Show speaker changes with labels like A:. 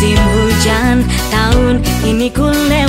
A: musim hujan. Tahun ini kuliah